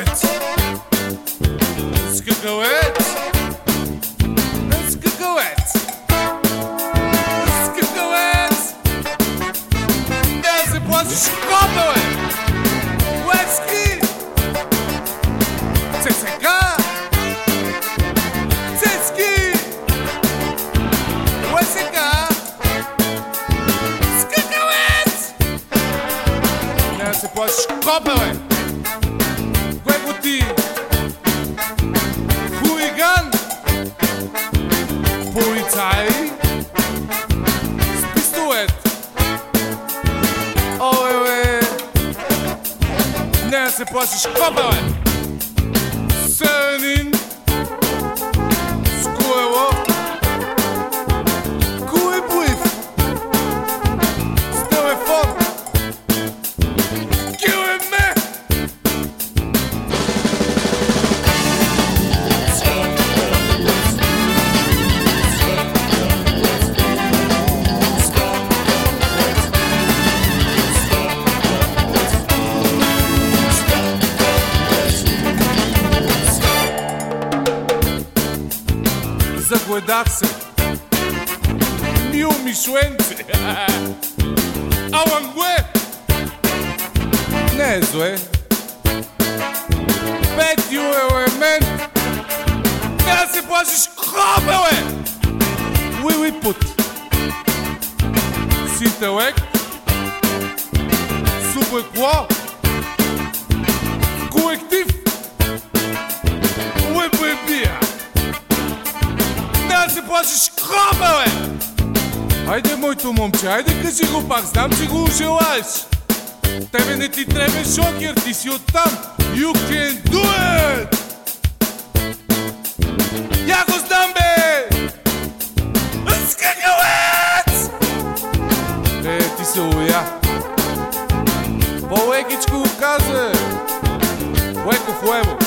it. Let's go go it. Let's go go it. Let's go go it. Dance it was Chicago. Webski. TCK. Tetski. Webski. Let's go go it. Dance it was Chicago. Você pode escova, olha. goeiedaagse. Nieuw mischwente. Awangwe. Nezwe. Bet juwe men. Ja se plašiš krabe we. Put. Sintellect. Super quoi? Плашиш хобеле. Айде, моето момче, айде кажи го пак, знам, че го желаеш. Тебе не ти трябва шокер, ти си оттам. You can do it! Я го знам, бе! Скакалец! Е, ти се уя. По-лекичко го каза. Леко в лево.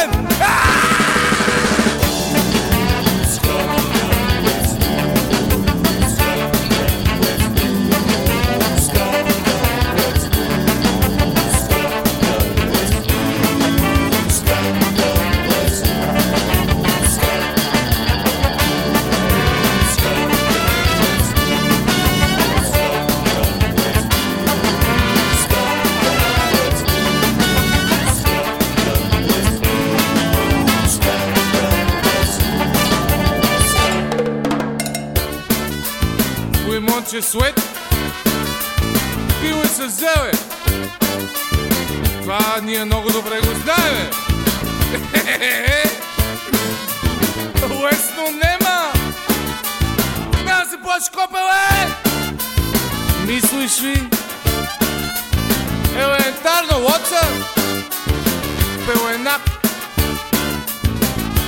time. Ah! вече след Пил е с зеле Това ние много добре го знаем е. Лесно нема. Няма се плаш копеле Мислиш ли? Елементарно, Лоца Пеленак.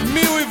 Мил и